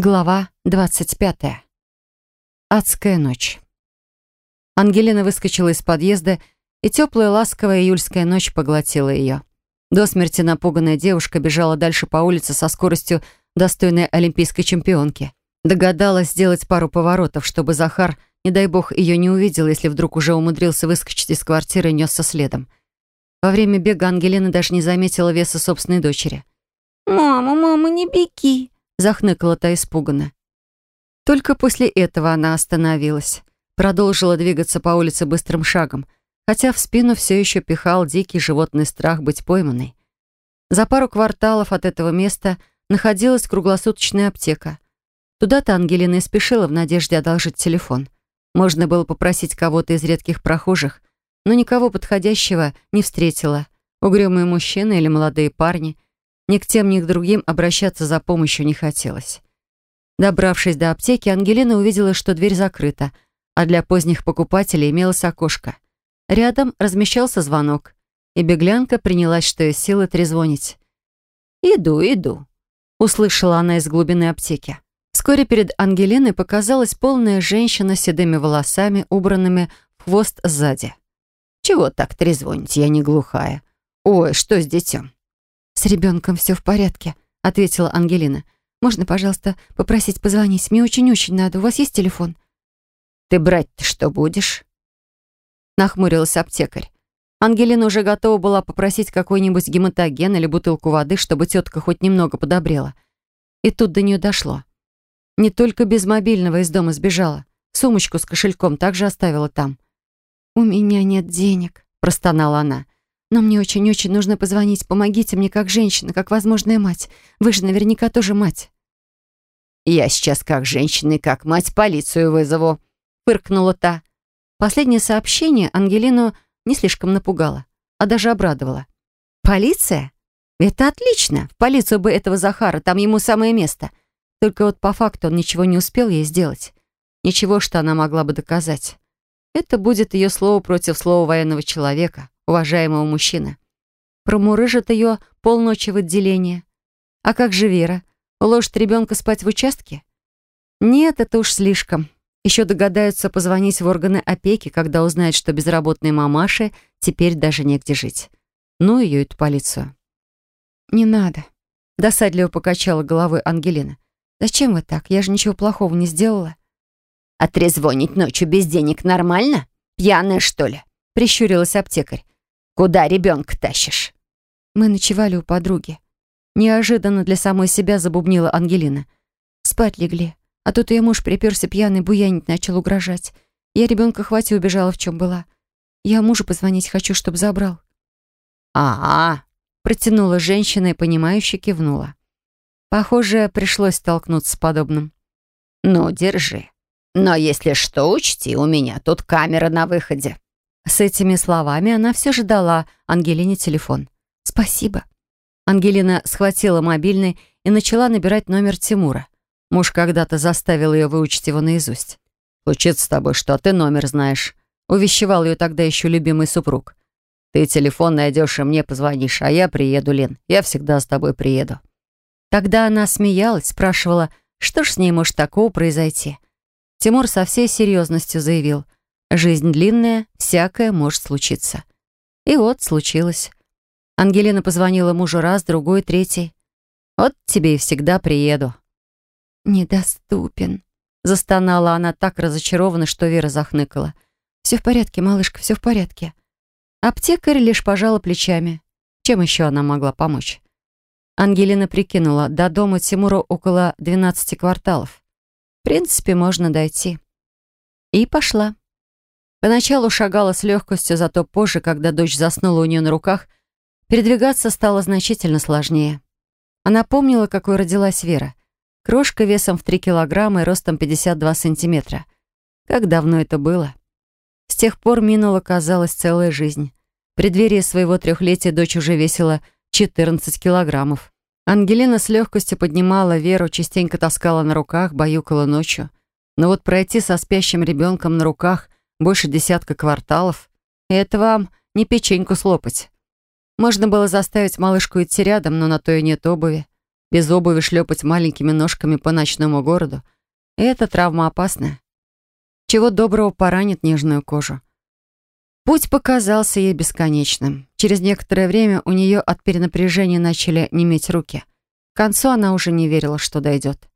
Глава 25. Адская ночь. Ангелина выскочила из подъезда, и теплая ласковая июльская ночь поглотила ее. До смерти напуганная девушка бежала дальше по улице со скоростью, достойной олимпийской чемпионки. Догадалась сделать пару поворотов, чтобы Захар, не дай бог, ее не увидел, если вдруг уже умудрился выскочить из квартиры и несся следом. Во время бега Ангелина даже не заметила веса собственной дочери. «Мама, мама, не беги!» Захныкала та испуганно. Только после этого она остановилась, продолжила двигаться по улице быстрым шагом, хотя в спину все еще пихал дикий животный страх быть пойманной. За пару кварталов от этого места находилась круглосуточная аптека. Туда-то Ангелина и спешила в надежде одолжить телефон. Можно было попросить кого-то из редких прохожих, но никого подходящего не встретила. Угрюмые мужчины или молодые парни — ни к тем, ни к другим обращаться за помощью не хотелось. Добравшись до аптеки, Ангелина увидела, что дверь закрыта, а для поздних покупателей имелось окошко. Рядом размещался звонок, и беглянка принялась, что из силы, трезвонить. «Иду, иду», — услышала она из глубины аптеки. Вскоре перед Ангелиной показалась полная женщина с седыми волосами, убранными в хвост сзади. «Чего так трезвонить? Я не глухая. Ой, что с детем?» «С ребенком все в порядке», — ответила Ангелина. «Можно, пожалуйста, попросить позвонить? Мне очень-очень надо. У вас есть телефон?» «Ты брать-то что будешь?» Нахмурилась аптекарь. Ангелина уже готова была попросить какой-нибудь гематоген или бутылку воды, чтобы тетка хоть немного подобрела. И тут до нее дошло. Не только без мобильного из дома сбежала. Сумочку с кошельком также оставила там. «У меня нет денег», — простонала она. Но мне очень-очень нужно позвонить. Помогите мне как женщина, как возможная мать. Вы же наверняка тоже мать». «Я сейчас как женщина и как мать полицию вызову», — фыркнула та. Последнее сообщение Ангелину не слишком напугало, а даже обрадовало. «Полиция? Это отлично. В полицию бы этого Захара, там ему самое место. Только вот по факту он ничего не успел ей сделать. Ничего, что она могла бы доказать. Это будет ее слово против слова военного человека, уважаемого мужчины. Промурыжит ее полночи в отделение. А как же Вера? Уложит ребенка спать в участке? Нет, это уж слишком. Еще догадаются позвонить в органы опеки, когда узнают, что безработной мамаше теперь даже негде жить. Ну ее эту полицию. «Не надо», — досадливо покачала головой Ангелина. «Зачем вы так? Я же ничего плохого не сделала». «А трезвонить ночью без денег нормально? Пьяная, что ли?» — прищурилась аптекарь. Куда ребенка тащишь?» Мы ночевали у подруги. Неожиданно для самой себя забубнила Ангелина. Спать легли. А тут ее муж приперся пьяный, буянить начал угрожать. Я ребенка хватит убежала, в чем была. Я мужу позвонить хочу, чтобы забрал. «А-а!» — протянула женщина и, понимающе кивнула. Похоже, пришлось столкнуться с подобным. «Ну, держи. Но если что, учти, у меня тут камера на выходе». С этими словами она все же дала Ангелине телефон. «Спасибо». Ангелина схватила мобильный и начала набирать номер Тимура. Муж когда-то заставил ее выучить его наизусть. «Случится с тобой, что ты номер знаешь», — увещевал ее тогда еще любимый супруг. «Ты телефон найдешь и мне позвонишь, а я приеду, Лен. Я всегда с тобой приеду». Тогда она смеялась, спрашивала, что ж с ней может такого произойти. Тимур со всей серьезностью заявил — Жизнь длинная, всякое может случиться. И вот случилось. Ангелина позвонила мужу раз, другой, третий. «Вот тебе и всегда приеду». «Недоступен», — застонала она так разочарованно, что Вера захныкала. «Все в порядке, малышка, все в порядке». Аптекарь лишь пожала плечами. Чем еще она могла помочь? Ангелина прикинула, до дома Тимура около 12 кварталов. В принципе, можно дойти. И пошла. Поначалу шагала с легкостью, зато позже, когда дочь заснула у нее на руках, передвигаться стало значительно сложнее. Она помнила, какой родилась Вера. Крошка весом в 3 килограмма и ростом 52 сантиметра. Как давно это было? С тех пор минула, казалось, целая жизнь. В преддверии своего трехлетия дочь уже весила 14 килограммов. Ангелина с легкостью поднимала Веру, частенько таскала на руках, баюкала ночью. Но вот пройти со спящим ребенком на руках — больше десятка кварталов. И это вам не печеньку слопать. Можно было заставить малышку идти рядом, но на то и нет обуви. без обуви шлепать маленькими ножками по ночному городу. И эта травма опасная. Чего доброго поранит нежную кожу. Путь показался ей бесконечным. Через некоторое время у нее от перенапряжения начали неметь руки. К концу она уже не верила, что дойдет.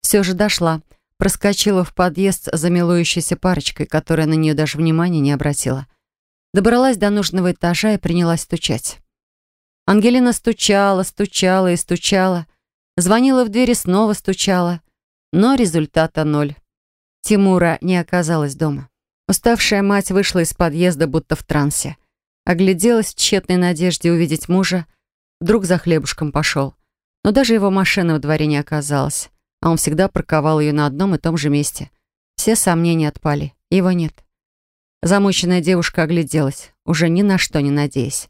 Все же дошла, проскочила в подъезд за милующейся парочкой, которая на нее даже внимания не обратила. Добралась до нужного этажа и принялась стучать. Ангелина стучала, стучала и стучала. Звонила в дверь и снова стучала. Но результата ноль. Тимура не оказалась дома. Уставшая мать вышла из подъезда, будто в трансе. Огляделась в тщетной надежде увидеть мужа. Вдруг за хлебушком пошел. Но даже его машины во дворе не оказалось. А он всегда парковал ее на одном и том же месте. Все сомнения отпали. Его нет. Замученная девушка огляделась, уже ни на что не надеясь.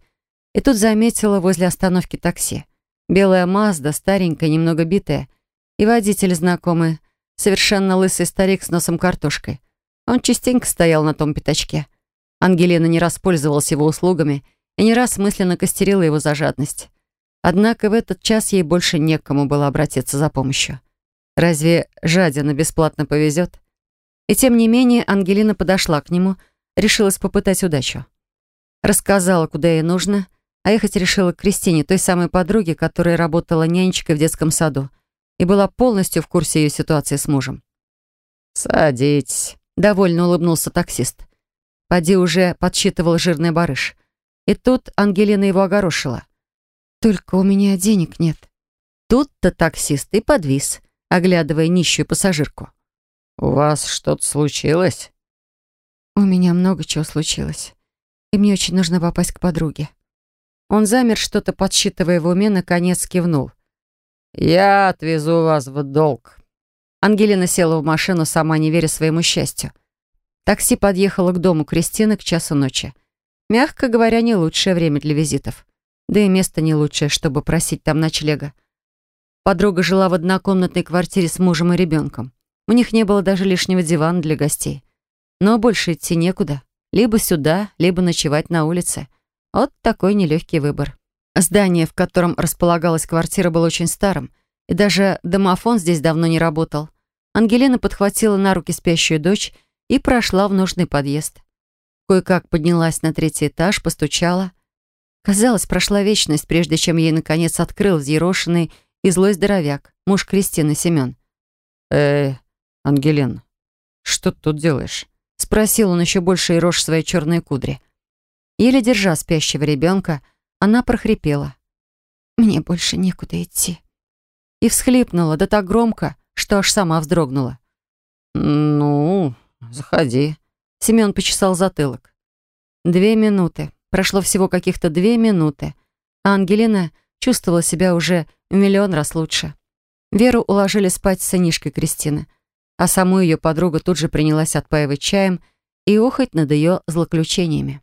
И тут заметила возле остановки такси. Белая Мазда, старенькая, немного битая. И водитель знакомый, совершенно лысый старик с носом картошкой. Он частенько стоял на том пятачке. Ангелина не раз пользовалась его услугами и не раз мысленно костерила его за жадность. Однако в этот час ей больше некому было обратиться за помощью. Разве жадина бесплатно повезет? И тем не менее Ангелина подошла к нему, решилась попытать удачу. Рассказала, куда ей нужно — а ехать решила к Кристине, той самой подруге, которая работала нянечкой в детском саду и была полностью в курсе ее ситуации с мужем. «Садитесь», — довольно улыбнулся таксист. Поди уже подсчитывал жирный барыш. И тут Ангелина его огорошила. «Только у меня денег нет». Тут-то таксист и подвис, оглядывая нищую пассажирку. «У вас что-то случилось?» «У меня много чего случилось, и мне очень нужно попасть к подруге». Он замер, что-то подсчитывая в уме, наконец кивнул. «Я отвезу вас в долг». Ангелина села в машину, сама не веря своему счастью. Такси подъехало к дому Кристины к часу ночи. Мягко говоря, не лучшее время для визитов. Да и место не лучшее, чтобы просить там ночлега. Подруга жила в однокомнатной квартире с мужем и ребенком. У них не было даже лишнего дивана для гостей. Но больше идти некуда. Либо сюда, либо ночевать на улице. Вот такой нелегкий выбор. Здание, в котором располагалась квартира, было очень старым, и даже домофон здесь давно не работал. Ангелина подхватила на руки спящую дочь и прошла в нужный подъезд. Кое-как поднялась на третий этаж, постучала. Казалось, прошла вечность, прежде чем ей, наконец, открыл взъерошенный и злой здоровяк, муж Кристины Семен. «Э, Ангелин, что ты тут делаешь?» Спросил он еще больше и рожь своей черной кудри. Еле держа спящего ребенка, она прохрипела. «Мне больше некуда идти». И всхлипнула, да так громко, что аж сама вздрогнула. «Ну, заходи». Семен почесал затылок. Две минуты. Прошло всего каких-то две минуты. А Ангелина чувствовала себя уже в миллион раз лучше. Веру уложили спать с сынишкой Кристины, а саму ее подруга тут же принялась отпаивать чаем и охоть над ее злоключениями.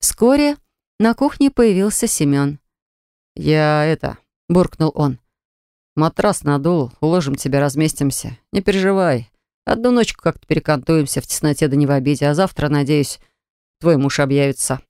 Вскоре на кухне появился Семен. «Я это...» — буркнул он. «Матрас надул, уложим тебя, разместимся. Не переживай. Одну ночку как-то перекантуемся в тесноте да не в обиде, а завтра, надеюсь, твой муж объявится».